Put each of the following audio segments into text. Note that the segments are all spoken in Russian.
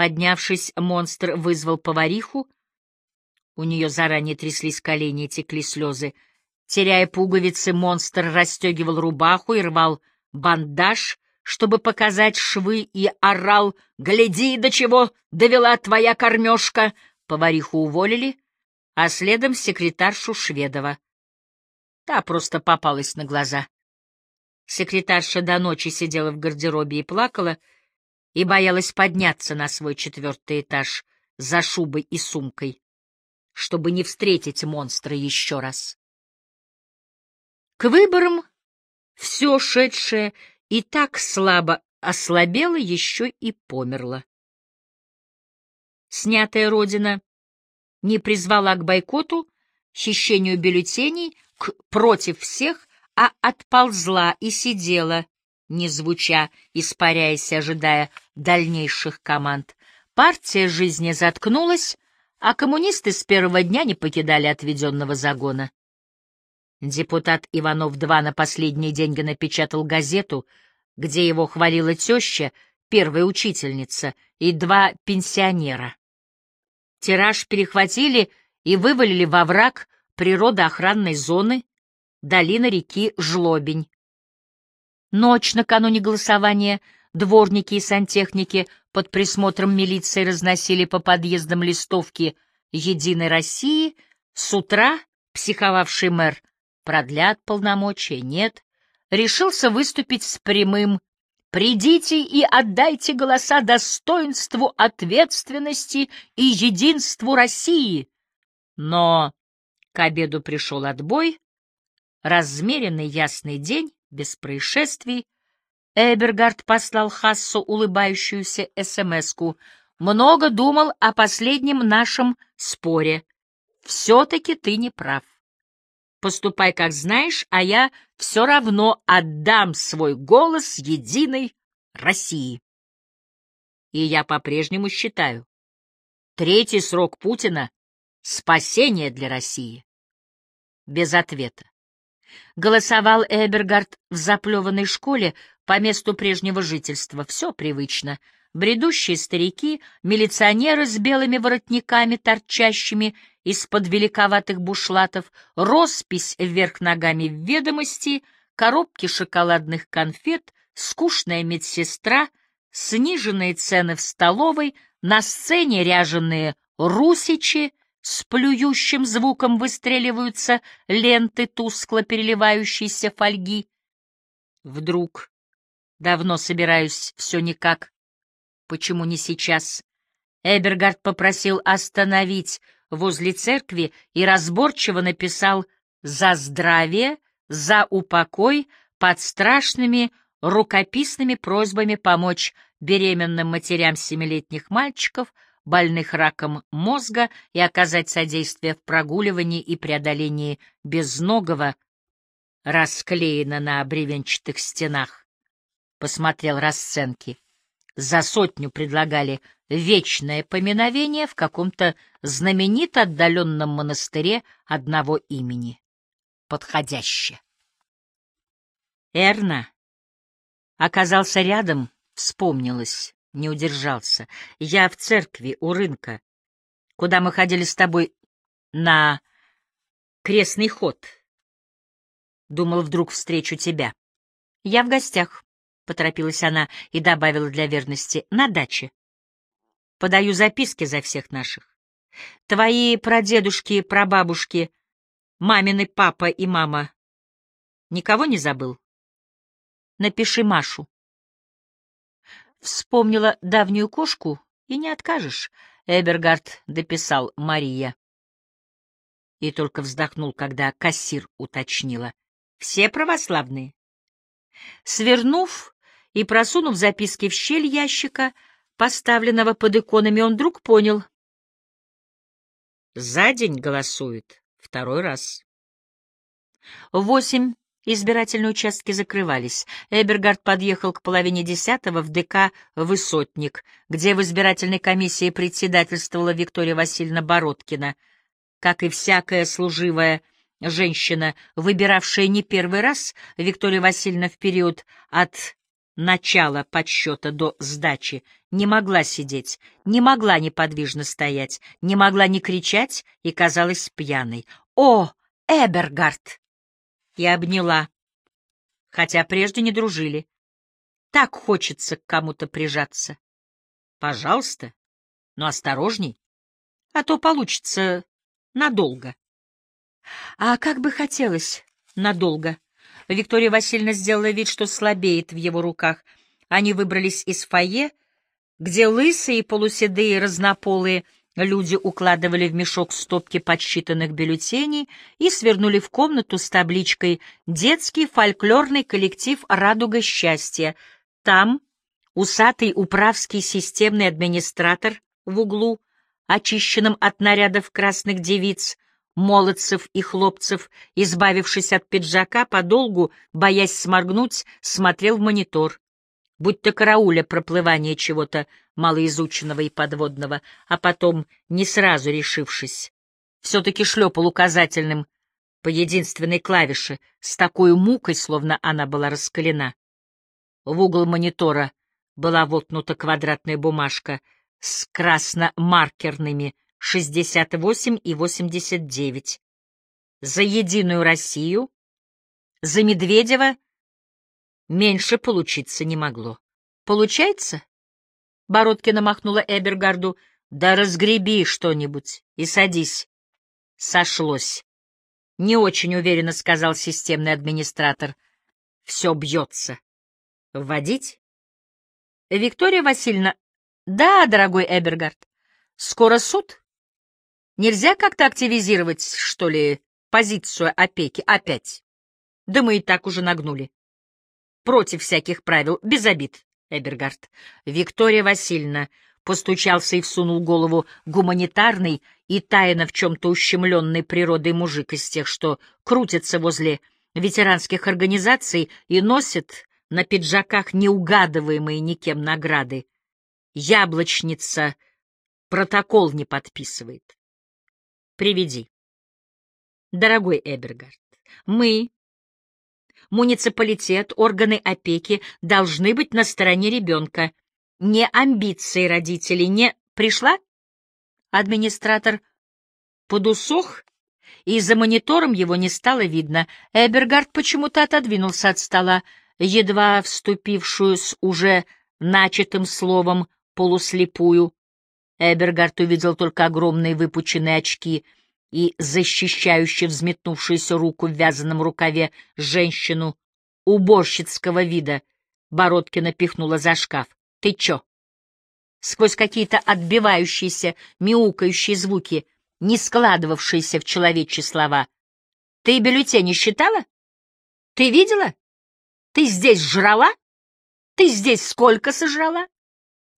Поднявшись, монстр вызвал повариху. У нее заранее тряслись колени и текли слезы. Теряя пуговицы, монстр расстегивал рубаху и рвал бандаж, чтобы показать швы, и орал «Гляди, до чего довела твоя кормежка!» Повариху уволили, а следом секретаршу Шведова. Та просто попалась на глаза. Секретарша до ночи сидела в гардеробе и плакала, и боялась подняться на свой четвертый этаж за шубой и сумкой, чтобы не встретить монстра еще раз. К выборам все шедшее и так слабо ослабело, еще и померло. Снятая родина не призвала к бойкоту, хищению бюллетеней, к против всех, а отползла и сидела, не звуча, испаряясь, ожидая дальнейших команд. Партия жизни заткнулась, а коммунисты с первого дня не покидали отведенного загона. Депутат Иванов-2 на последние деньги напечатал газету, где его хвалила теща, первая учительница, и два пенсионера. Тираж перехватили и вывалили во враг природоохранной зоны долина реки Жлобень. Ночь накануне голосования. Дворники и сантехники под присмотром милиции разносили по подъездам листовки «Единой России», с утра психовавший мэр продлят полномочия, нет, решился выступить с прямым «Придите и отдайте голоса достоинству, ответственности и единству России». Но к обеду пришел отбой, размеренный ясный день, без происшествий. Эбергард послал Хассу улыбающуюся СМС-ку. «Много думал о последнем нашем споре. Все-таки ты не прав. Поступай, как знаешь, а я все равно отдам свой голос единой России. И я по-прежнему считаю, третий срок Путина — спасение для России. Без ответа. Голосовал Эбергард в заплеванной школе по месту прежнего жительства. Все привычно. Бредущие старики, милиционеры с белыми воротниками, торчащими из-под великоватых бушлатов, роспись вверх ногами в ведомости, коробки шоколадных конфет, скучная медсестра, сниженные цены в столовой, на сцене ряженые русичи, с плюющим звуком выстреливаются ленты тускло переливающейся фольги. Вдруг, давно собираюсь, все никак, почему не сейчас, Эбергард попросил остановить возле церкви и разборчиво написал «За здравие, за упокой» под страшными рукописными просьбами помочь беременным матерям семилетних мальчиков — больных раком мозга и оказать содействие в прогуливании и преодолении безногого, расклеено на бревенчатых стенах. Посмотрел расценки. За сотню предлагали вечное поминовение в каком-то знаменито отдаленном монастыре одного имени. Подходяще. Эрна оказался рядом, вспомнилось не удержался. Я в церкви у рынка, куда мы ходили с тобой на крестный ход. Думал, вдруг встречу тебя. Я в гостях, — поторопилась она и добавила для верности, — на даче. Подаю записки за всех наших. Твои прадедушки, прабабушки, мамины папа и мама. Никого не забыл? Напиши Машу. Вспомнила давнюю кошку, и не откажешь. Эбергард дописал Мария. И только вздохнул, когда кассир уточнила. Все православные. Свернув и просунув записки в щель ящика, поставленного под иконами, он вдруг понял. За день голосует второй раз. Восемь Избирательные участки закрывались. Эбергард подъехал к половине десятого в ДК «Высотник», где в избирательной комиссии председательствовала Виктория Васильевна Бородкина. Как и всякая служивая женщина, выбиравшая не первый раз, Виктория Васильевна в период от начала подсчета до сдачи, не могла сидеть, не могла неподвижно стоять, не могла не кричать и казалась пьяной. «О, Эбергард!» И обняла, хотя прежде не дружили. Так хочется к кому-то прижаться. Пожалуйста, но осторожней, а то получится надолго. А как бы хотелось надолго. Виктория Васильевна сделала вид, что слабеет в его руках. Они выбрались из фойе, где лысые и полуседые разнополые люди укладывали в мешок стопки подсчитанных бюллетеней и свернули в комнату с табличкой «Детский фольклорный коллектив «Радуга счастья». Там усатый управский системный администратор в углу, очищенном от нарядов красных девиц, молодцев и хлопцев, избавившись от пиджака, подолгу, боясь сморгнуть, смотрел в монитор, будто карауля проплывание чего-то малоизученного и подводного, а потом, не сразу решившись, все-таки шлепал указательным по единственной клавише, с такой мукой, словно она была раскалена. В угол монитора была воткнута квадратная бумажка с красно-маркерными 68 и 89. За «Единую Россию», за Медведева меньше получиться не могло. Получается? Бородкина махнула Эбергарду. Да разгреби что-нибудь и садись. Сошлось. Не очень уверенно сказал системный администратор. Все бьется. Вводить? Виктория Васильевна. Да, дорогой Эбергард. Скоро суд? Нельзя как-то активизировать, что ли, позицию опеки опять? Да мы и так уже нагнули. Против всяких правил, без обид, Эбергард. Виктория Васильевна постучался и всунул голову гуманитарный и тайно в чем-то ущемленной природой мужик из тех, что крутятся возле ветеранских организаций и носят на пиджаках неугадываемые никем награды. Яблочница протокол не подписывает. Приведи. Дорогой Эбергард, мы, муниципалитет, органы опеки, должны быть на стороне ребенка. Не амбиции родителей, не... Пришла? Администратор подусох, и за монитором его не стало видно. Эбергард почему-то отодвинулся от стола, едва вступившую с уже начатым словом полуслепую. Эбергард увидел только огромные выпученные очки и защищающую взметнувшуюся руку в вязаном рукаве женщину уборщицкого вида. Бородкина пихнула за шкаф. — Ты чё? Сквозь какие-то отбивающиеся, мяукающие звуки, не складывавшиеся в человечьи слова. — Ты бюллетени считала? Ты видела? Ты здесь жрала? Ты здесь сколько сожрала?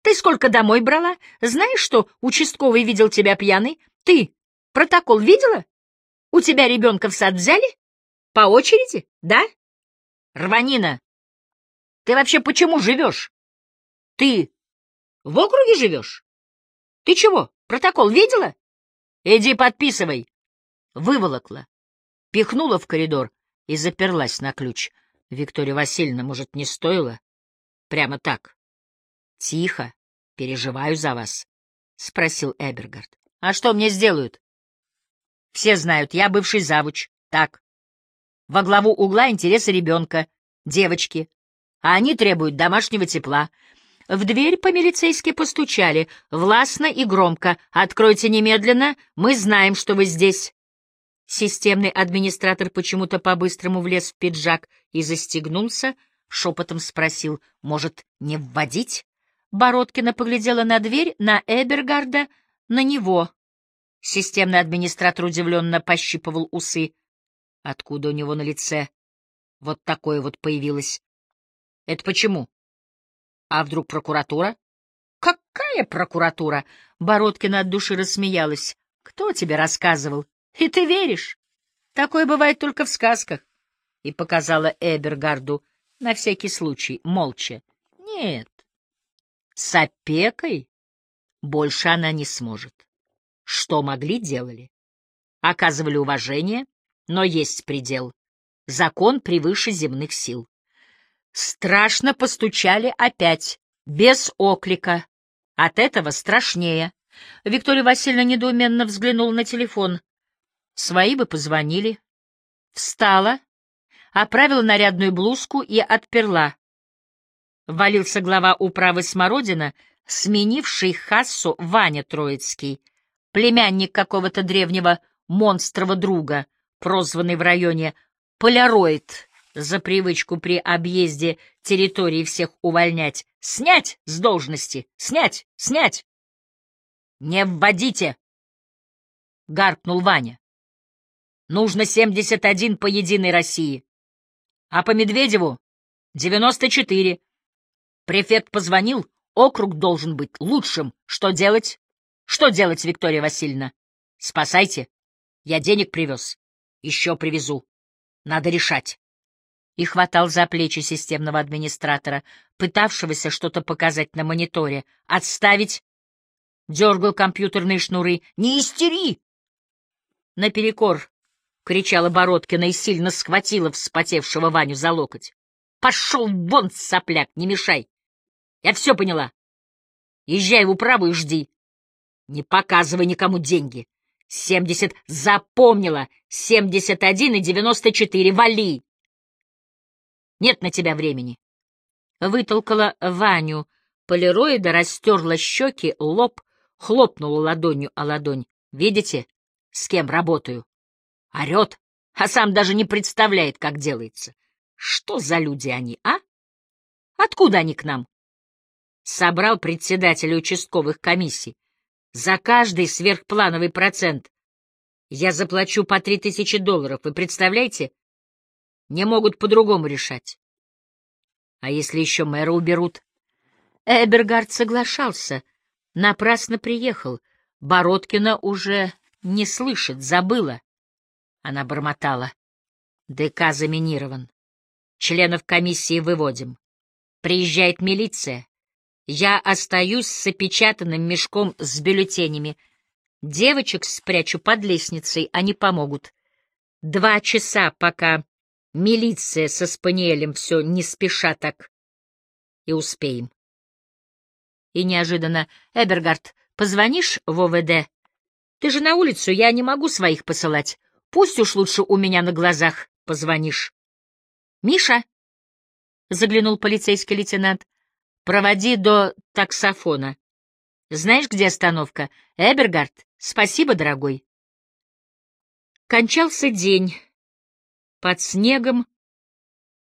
Ты сколько домой брала? Знаешь, что участковый видел тебя пьяный? Ты протокол видела? У тебя ребенка в сад взяли? По очереди, да? Рванина, ты вообще почему живешь? Ты в округе живешь? Ты чего, протокол видела? Иди подписывай. Выволокла, пихнула в коридор и заперлась на ключ. Виктория Васильевна, может, не стоило? Прямо так, Тихо, переживаю за вас, — спросил Эбергард. — А что мне сделают? — Все знают, я бывший завуч. Так. Во главу угла интересы ребенка, девочки. А они требуют домашнего тепла. В дверь по-милицейски постучали, властно и громко. «Откройте немедленно, мы знаем, что вы здесь». Системный администратор почему-то по-быстрому влез в пиджак и застегнулся, шепотом спросил, «Может, не вводить?» Бородкина поглядела на дверь, на Эбергарда, на него. Системный администратор удивленно пощипывал усы. Откуда у него на лице вот такое вот появилось? Это почему? А вдруг прокуратура? Какая прокуратура? Бородкина от души рассмеялась. Кто тебе рассказывал? И ты веришь? Такое бывает только в сказках. И показала Эбергарду на всякий случай, молча. Нет, с опекой больше она не сможет. Что могли, делали. Оказывали уважение, но есть предел. Закон превыше земных сил. Страшно постучали опять, без оклика. От этого страшнее. Виктория Васильевна недоуменно взглянула на телефон. Свои бы позвонили. Встала, оправила нарядную блузку и отперла. Валился глава управы Смородина, сменивший Хассу Ваня Троицкий, племянник какого-то древнего монстрого друга, прозванный в районе «Поляроид», за привычку при объезде территории всех увольнять. Снять с должности! Снять! Снять! «Не вводите!» — гаркнул Ваня. «Нужно 71 по Единой России, а по Медведеву — 94. Префект позвонил, округ должен быть лучшим. Что делать? Что делать, Виктория Васильевна? Спасайте. Я денег привез. Еще привезу. Надо решать. И хватал за плечи системного администратора, пытавшегося что-то показать на мониторе. Отставить! Дергал компьютерные шнуры. Не истери! Наперекор кричала Бородкина и сильно схватила вспотевшего Ваню за локоть. Пошел вон, сопляк, не мешай! Я все поняла. Езжай в управу и жди. Не показывай никому деньги. Семьдесят запомнила. Семьдесят один и девяносто четыре. Вали. Нет на тебя времени. Вытолкала Ваню полироида, растерла щеки, лоб, хлопнула ладонью о ладонь. Видите, с кем работаю? Орет, а сам даже не представляет, как делается. Что за люди они, а? Откуда они к нам? собрал председателя участковых комиссий. За каждый сверхплановый процент я заплачу по три тысячи долларов, вы представляете? Не могут по-другому решать. А если еще мэра уберут? Эбергард соглашался. Напрасно приехал. Бородкина уже не слышит, забыла. Она бормотала. ДК заминирован. Членов комиссии выводим. Приезжает милиция. Я остаюсь с опечатанным мешком с бюллетенями. Девочек спрячу под лестницей, они помогут. Два часа, пока милиция со Спаниелем все не спеша так. И успеем. И неожиданно, Эбергард, позвонишь в ОВД? Ты же на улицу, я не могу своих посылать. Пусть уж лучше у меня на глазах позвонишь. Миша? — заглянул полицейский лейтенант. Проводи до таксофона. Знаешь, где остановка? Эбергард? Спасибо, дорогой. Кончался день. Под снегом.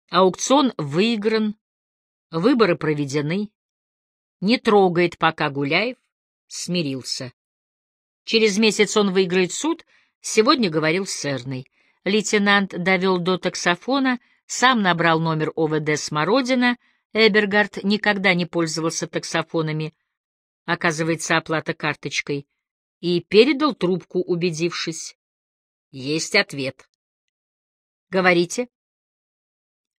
Аукцион выигран. Выборы проведены. Не трогает пока Гуляев. Смирился. Через месяц он выиграет суд. Сегодня говорил с Эрной. Лейтенант довел до таксофона, сам набрал номер ОВД Смородина — Эбергард никогда не пользовался таксофонами, оказывается, оплата карточкой, и передал трубку, убедившись. Есть ответ. Говорите.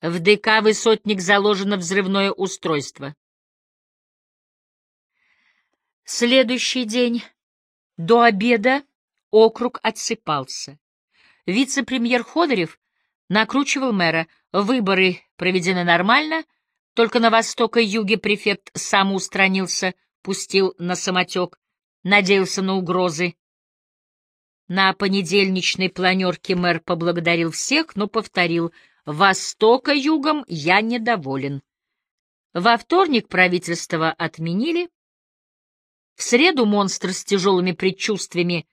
В ДК «Высотник» заложено взрывное устройство. Следующий день. До обеда округ отсыпался. Вице-премьер Ходорев накручивал мэра. Выборы проведены нормально — только на восток и юге префект сам устранился, пустил на самотек, надеялся на угрозы. На понедельничной планерке мэр поблагодарил всех, но повторил «Востока югом я недоволен». Во вторник правительство отменили. В среду монстр с тяжелыми предчувствиями,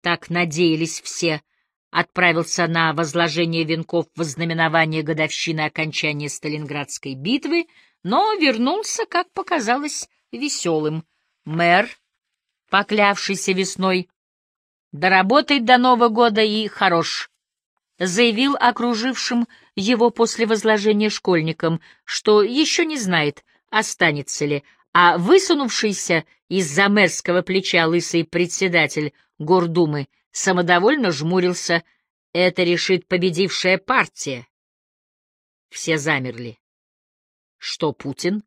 так надеялись все, — отправился на возложение венков в знаменование годовщины окончания Сталинградской битвы, но вернулся, как показалось, веселым. Мэр, поклявшийся весной, доработает до Нового года и хорош, заявил окружившим его после возложения школьникам, что еще не знает, останется ли, а высунувшийся из-за мэрского плеча лысый председатель Гордумы самодовольно жмурился. Это решит победившая партия. Все замерли. Что, Путин?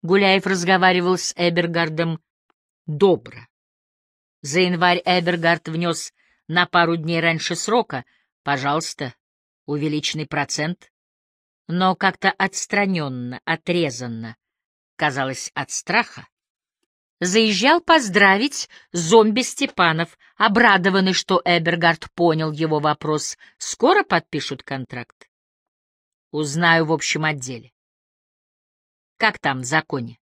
Гуляев разговаривал с Эбергардом добро. За январь Эбергард внес на пару дней раньше срока, пожалуйста, увеличенный процент. но как-то отстраненно, отрезанно, казалось, от страха. Заезжал поздравить зомби Степанов, обрадованный, что Эбергард понял его вопрос. Скоро подпишут контракт? Узнаю в общем отделе. Как там в законе?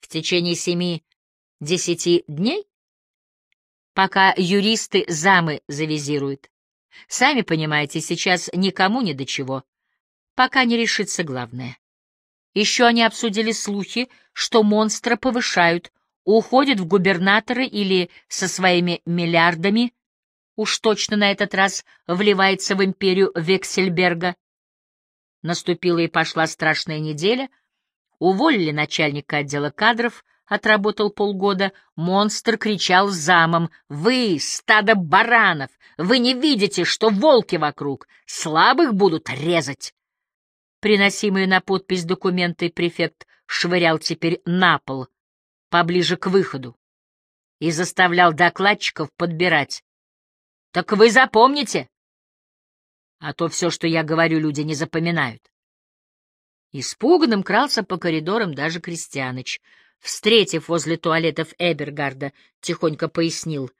В течение семи-десяти дней? Пока юристы замы завизируют. Сами понимаете, сейчас никому ни до чего. Пока не решится главное. Еще они обсудили слухи, что монстра повышают, уходит в губернаторы или со своими миллиардами, уж точно на этот раз вливается в империю Вексельберга. Наступила и пошла страшная неделя. Уволили начальника отдела кадров, отработал полгода. Монстр кричал замом. «Вы, стадо баранов! Вы не видите, что волки вокруг! Слабых будут резать!» Приносимые на подпись документы префект швырял теперь на пол — поближе к выходу и заставлял докладчиков подбирать. «Так вы запомните!» А то все, что я говорю, люди не запоминают. Испуганным крался по коридорам даже Крестьяныч. Встретив возле туалетов Эбергарда, тихонько пояснил.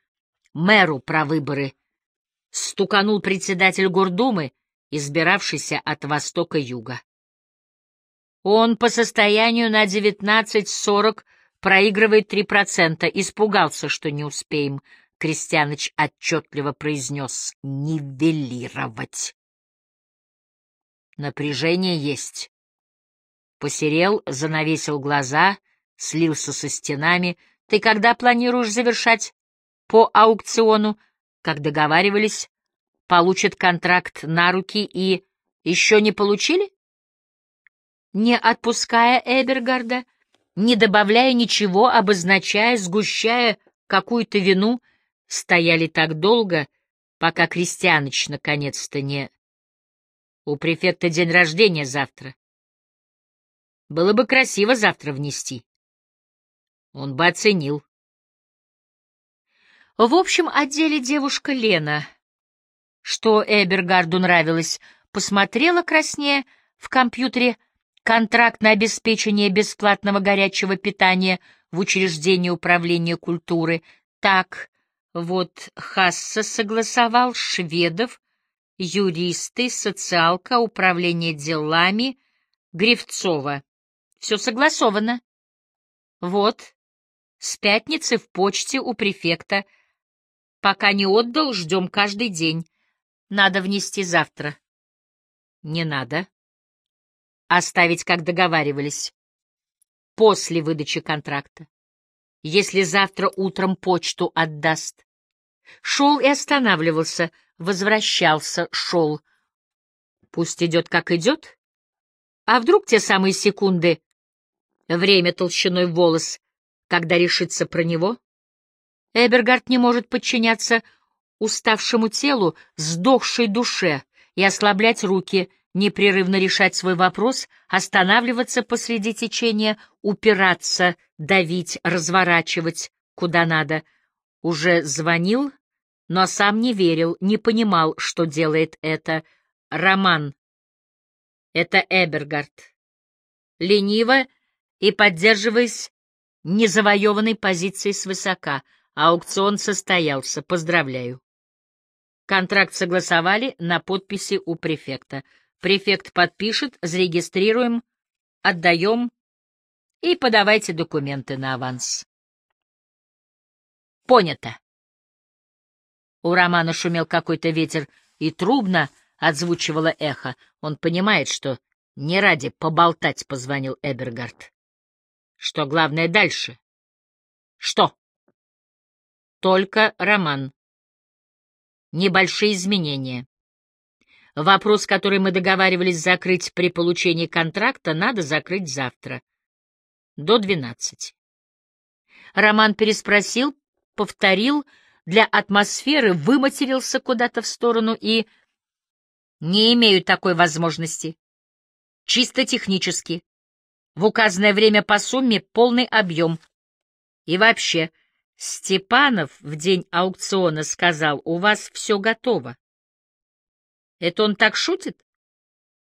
Мэру про выборы. Стуканул председатель Гордумы, избиравшийся от востока-юга. Он по состоянию на девятнадцать сорок проигрывает три процента. Испугался, что не успеем. Крестьяныч отчетливо произнес «нивелировать». Напряжение есть. Посерел, занавесил глаза, слился со стенами. Ты когда планируешь завершать? По аукциону, как договаривались, получат контракт на руки и... Еще не получили? Не отпуская Эбергарда, не добавляя ничего, обозначая, сгущая какую-то вину, стояли так долго, пока Крестьяныч наконец-то не... У префекта день рождения завтра. Было бы красиво завтра внести. Он бы оценил. В общем отделе девушка Лена, что Эбергарду нравилось, посмотрела краснее в компьютере контракт на обеспечение бесплатного горячего питания в учреждении управления культуры. Так вот Хасса согласовал шведов, юристы, социалка, управление делами, Гривцова. Все согласовано. Вот, с пятницы в почте у префекта. Пока не отдал, ждем каждый день. Надо внести завтра. Не надо. Оставить, как договаривались. После выдачи контракта. Если завтра утром почту отдаст. Шел и останавливался, возвращался, шел. Пусть идет, как идет. А вдруг те самые секунды, время толщиной волос, когда решится про него? Эбергард не может подчиняться уставшему телу, сдохшей душе и ослаблять руки — непрерывно решать свой вопрос, останавливаться посреди течения, упираться, давить, разворачивать, куда надо. Уже звонил, но сам не верил, не понимал, что делает это. Роман. Это Эбергард. Лениво и поддерживаясь незавоеванной позиции свысока. Аукцион состоялся. Поздравляю. Контракт согласовали на подписи у префекта. Префект подпишет, зарегистрируем, отдаем и подавайте документы на аванс. Понято. У Романа шумел какой-то ветер, и трубно отзвучивало эхо. Он понимает, что не ради поболтать позвонил Эбергард. Что главное дальше? Что? Только роман. Небольшие изменения. Вопрос, который мы договаривались закрыть при получении контракта, надо закрыть завтра. До двенадцати. Роман переспросил, повторил, для атмосферы выматерился куда-то в сторону и... Не имею такой возможности. Чисто технически. В указанное время по сумме полный объем. И вообще, Степанов в день аукциона сказал, у вас все готово. Это он так шутит?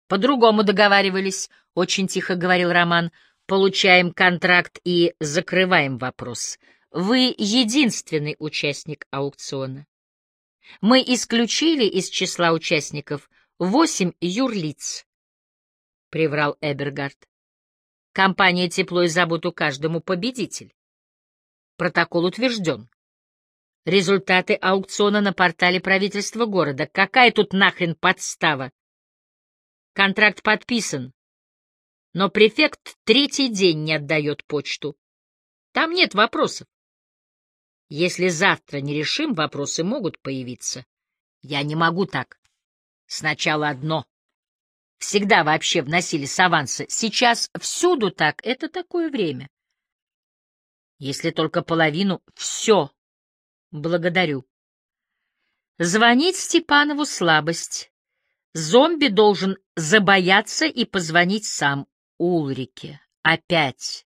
По-другому договаривались, — очень тихо говорил Роман. Получаем контракт и закрываем вопрос. Вы единственный участник аукциона. Мы исключили из числа участников восемь юрлиц, — приврал Эбергард. Компания «Тепло и заботу каждому» победитель. Протокол утвержден. Результаты аукциона на портале правительства города. Какая тут нахрен подстава? Контракт подписан, но префект третий день не отдает почту. Там нет вопросов. Если завтра не решим, вопросы могут появиться. Я не могу так. Сначала одно. Всегда вообще вносили с аванса. Сейчас всюду так. Это такое время. Если только половину, все. Благодарю. Звонить Степанову слабость. Зомби должен забояться и позвонить сам Улрике. Опять.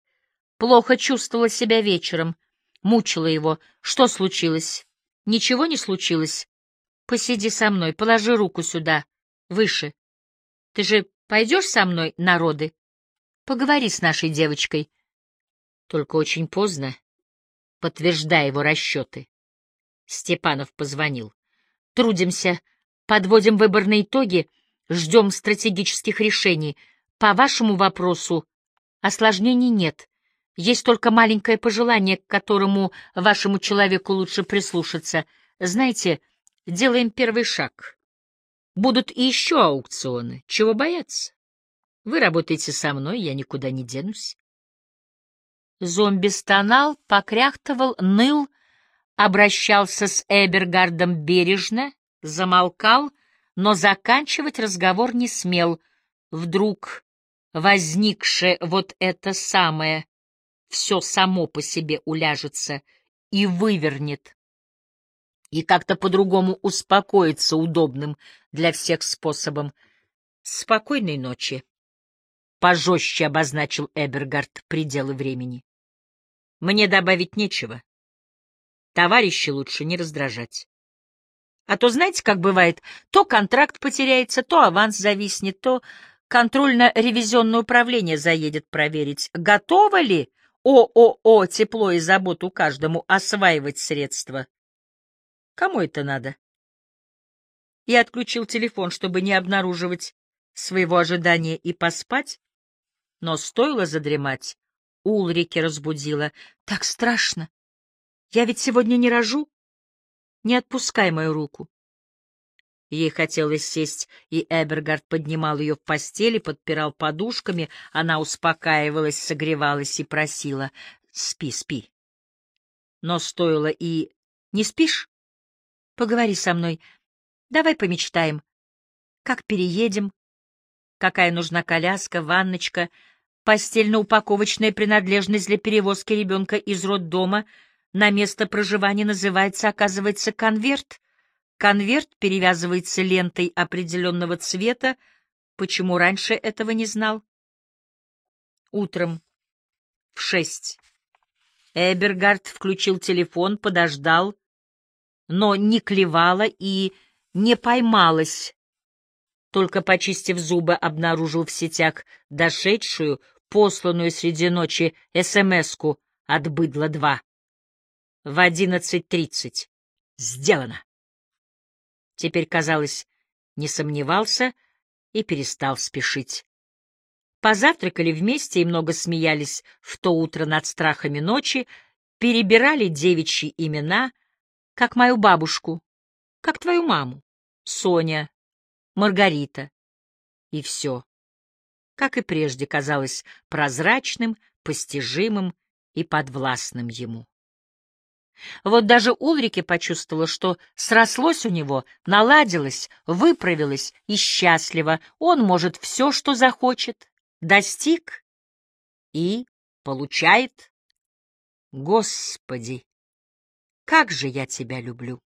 Плохо чувствовала себя вечером. Мучила его. Что случилось? Ничего не случилось. Посиди со мной, положи руку сюда, выше. Ты же пойдешь со мной на роды? Поговори с нашей девочкой. Только очень поздно, подтверждая его расчеты. Степанов позвонил. Трудимся, подводим выборные итоги, ждем стратегических решений. По вашему вопросу осложнений нет. Есть только маленькое пожелание, к которому вашему человеку лучше прислушаться. Знаете, делаем первый шаг. Будут и еще аукционы. Чего бояться? Вы работаете со мной, я никуда не денусь. Зомби стонал, покряхтывал, ныл, обращался с Эбергардом бережно, замолкал, но заканчивать разговор не смел. Вдруг возникшее вот это самое все само по себе уляжется и вывернет, и как-то по-другому успокоится удобным для всех способом. Спокойной ночи. Пожестче обозначил Эбергард пределы времени. Мне добавить нечего. Товарищи лучше не раздражать. А то, знаете, как бывает, то контракт потеряется, то аванс зависнет, то контрольно-ревизионное управление заедет проверить, готово ли ООО «Тепло и заботу каждому» осваивать средства. Кому это надо? Я отключил телефон, чтобы не обнаруживать своего ожидания и поспать, но стоило задремать, Улрике разбудила. Так страшно. Я ведь сегодня не рожу. Не отпускай мою руку. Ей хотелось сесть, и Эбергард поднимал ее в постели, подпирал подушками, она успокаивалась, согревалась и просила «Спи, спи». Но стоило и «Не спишь? Поговори со мной. Давай помечтаем. Как переедем? Какая нужна коляска, ванночка, постельно-упаковочная принадлежность для перевозки ребенка из роддома — на место проживания называется, оказывается, конверт. Конверт перевязывается лентой определенного цвета. Почему раньше этого не знал? Утром в шесть. Эбергард включил телефон, подождал, но не клевала и не поймалась. Только почистив зубы, обнаружил в сетях дошедшую, посланную среди ночи СМС-ку от «Быдла-2» в одиннадцать тридцать. Сделано. Теперь, казалось, не сомневался и перестал спешить. Позавтракали вместе и много смеялись в то утро над страхами ночи, перебирали девичьи имена, как мою бабушку, как твою маму, Соня, Маргарита. И все, как и прежде, казалось прозрачным, постижимым и подвластным ему. Вот даже Ульрике почувствовала, что срослось у него, наладилось, выправилось и счастливо. Он может все, что захочет, достиг и получает. Господи, как же я тебя люблю!